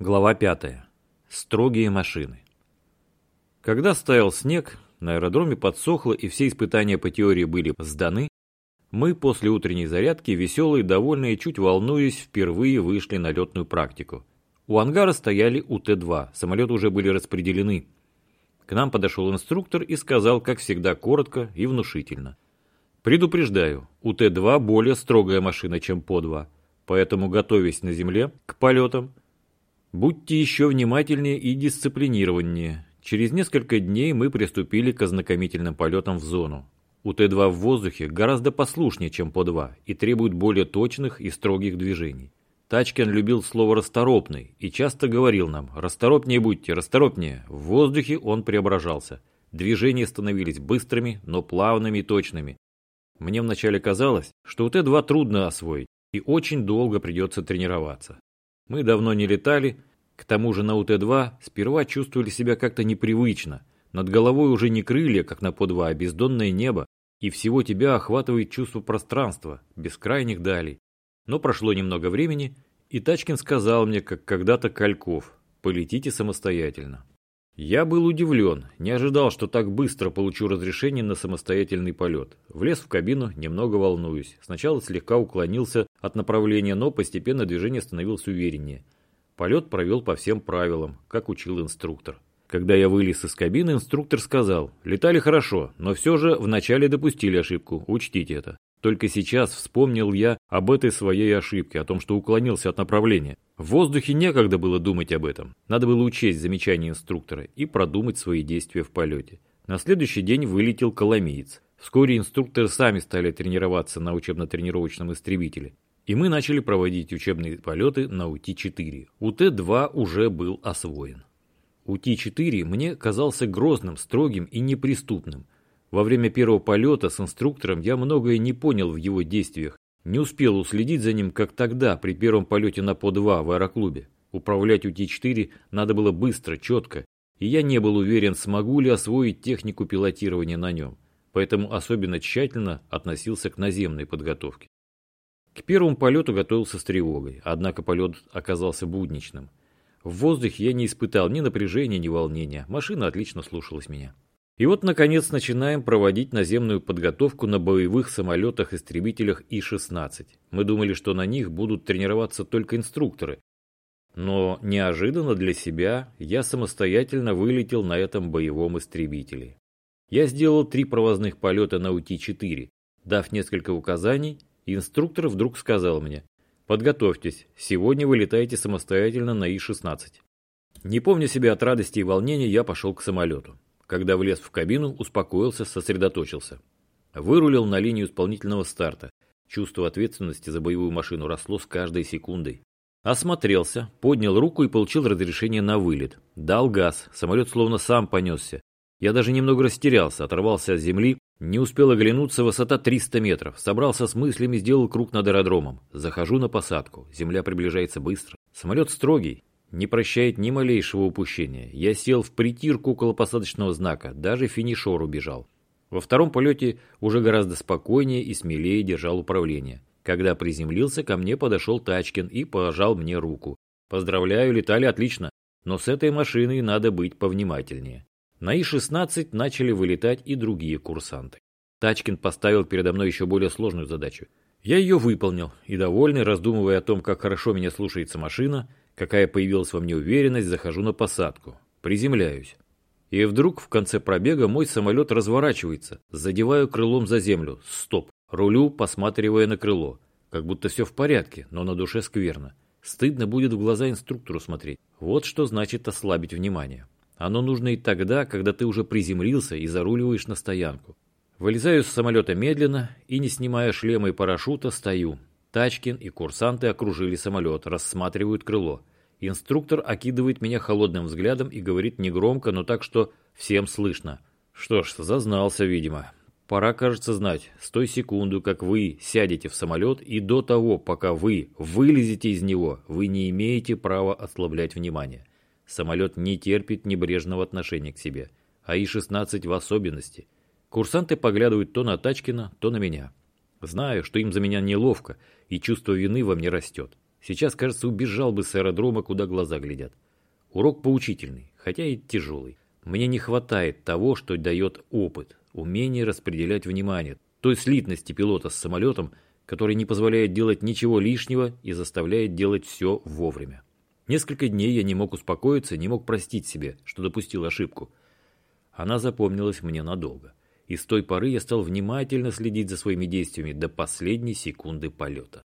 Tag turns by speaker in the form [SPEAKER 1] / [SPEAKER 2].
[SPEAKER 1] Глава 5. Строгие машины. Когда стаял снег, на аэродроме подсохло и все испытания по теории были сданы, мы после утренней зарядки, веселые, довольные, чуть волнуясь, впервые вышли на летную практику. У ангара стояли УТ-2, самолеты уже были распределены. К нам подошел инструктор и сказал, как всегда, коротко и внушительно. Предупреждаю, УТ-2 более строгая машина, чем ПО-2, поэтому готовясь на земле к полетам, будьте еще внимательнее и дисциплинированнее. Через несколько дней мы приступили к ознакомительным полетам в зону. УТ-2 в воздухе гораздо послушнее, чем ПО-2 и требует более точных и строгих движений. Тачкин любил слово «расторопный» и часто говорил нам «расторопнее будьте, расторопнее». В воздухе он преображался. Движения становились быстрыми, но плавными и точными. Мне вначале казалось, что УТ-2 трудно освоить и очень долго придется тренироваться. Мы давно не летали, к тому же на УТ-2 сперва чувствовали себя как-то непривычно. Над головой уже не крылья, как на ПО-2, а бездонное небо, и всего тебя охватывает чувство пространства, бескрайних далей. Но прошло немного времени, и Тачкин сказал мне, как когда-то Кальков, полетите самостоятельно. Я был удивлен, не ожидал, что так быстро получу разрешение на самостоятельный полет. Влез в кабину, немного волнуюсь. Сначала слегка уклонился от направления, но постепенно движение становилось увереннее. Полет провел по всем правилам, как учил инструктор. Когда я вылез из кабины, инструктор сказал, летали хорошо, но все же вначале допустили ошибку, учтите это. Только сейчас вспомнил я об этой своей ошибке, о том, что уклонился от направления. В воздухе некогда было думать об этом. Надо было учесть замечания инструктора и продумать свои действия в полете. На следующий день вылетел Коломиец. Вскоре инструкторы сами стали тренироваться на учебно-тренировочном истребителе. И мы начали проводить учебные полеты на УТ-4. УТ-2 уже был освоен. УТ-4 мне казался грозным, строгим и неприступным. Во время первого полета с инструктором я многое не понял в его действиях, не успел уследить за ним, как тогда, при первом полете на ПО-2 в аэроклубе. Управлять УТ-4 надо было быстро, четко, и я не был уверен, смогу ли освоить технику пилотирования на нем, поэтому особенно тщательно относился к наземной подготовке. К первому полету готовился с тревогой, однако полет оказался будничным. В воздухе я не испытал ни напряжения, ни волнения, машина отлично слушалась меня. И вот, наконец, начинаем проводить наземную подготовку на боевых самолетах-истребителях И-16. Мы думали, что на них будут тренироваться только инструкторы. Но неожиданно для себя я самостоятельно вылетел на этом боевом истребителе. Я сделал три провозных полета на УТ-4. Дав несколько указаний, инструктор вдруг сказал мне, «Подготовьтесь, сегодня вы летаете самостоятельно на И-16». Не помня себя от радости и волнения, я пошел к самолету. Когда влез в кабину, успокоился, сосредоточился. Вырулил на линию исполнительного старта. Чувство ответственности за боевую машину росло с каждой секундой. Осмотрелся, поднял руку и получил разрешение на вылет. Дал газ, самолет словно сам понесся. Я даже немного растерялся, оторвался от земли, не успел оглянуться, высота 300 метров. Собрался с мыслями, сделал круг над аэродромом. Захожу на посадку, земля приближается быстро. Самолет строгий, не прощает ни малейшего упущения. Я сел в притирку около посадочного знака, даже финишор убежал. Во втором полете уже гораздо спокойнее и смелее держал управление. Когда приземлился, ко мне подошел Тачкин и пожал мне руку. «Поздравляю, летали отлично, но с этой машиной надо быть повнимательнее». На И-16 начали вылетать и другие курсанты. Тачкин поставил передо мной еще более сложную задачу. Я ее выполнил, и довольный, раздумывая о том, как хорошо меня слушается машина, Какая появилась во мне уверенность, захожу на посадку. Приземляюсь. И вдруг в конце пробега мой самолет разворачивается. Задеваю крылом за землю. Стоп. Рулю, посматривая на крыло. Как будто все в порядке, но на душе скверно. Стыдно будет в глаза инструктору смотреть. Вот что значит ослабить внимание. Оно нужно и тогда, когда ты уже приземлился и заруливаешь на стоянку. Вылезаю с самолета медленно и, не снимая шлема и парашюта, стою. Тачкин и курсанты окружили самолет, рассматривают крыло. Инструктор окидывает меня холодным взглядом и говорит негромко, но так, что всем слышно. Что ж, зазнался, видимо. Пора, кажется, знать, с той секунды, как вы сядете в самолет, и до того, пока вы вылезете из него, вы не имеете права ослаблять внимание. Самолет не терпит небрежного отношения к себе, а И-16 в особенности. Курсанты поглядывают то на Тачкина, то на меня. Знаю, что им за меня неловко, и чувство вины во мне растет. Сейчас, кажется, убежал бы с аэродрома, куда глаза глядят. Урок поучительный, хотя и тяжелый. Мне не хватает того, что дает опыт, умение распределять внимание, той слитности пилота с самолетом, который не позволяет делать ничего лишнего и заставляет делать все вовремя. Несколько дней я не мог успокоиться, не мог простить себе, что допустил ошибку. Она запомнилась мне надолго. И с той поры я стал внимательно следить за своими действиями до последней секунды полета.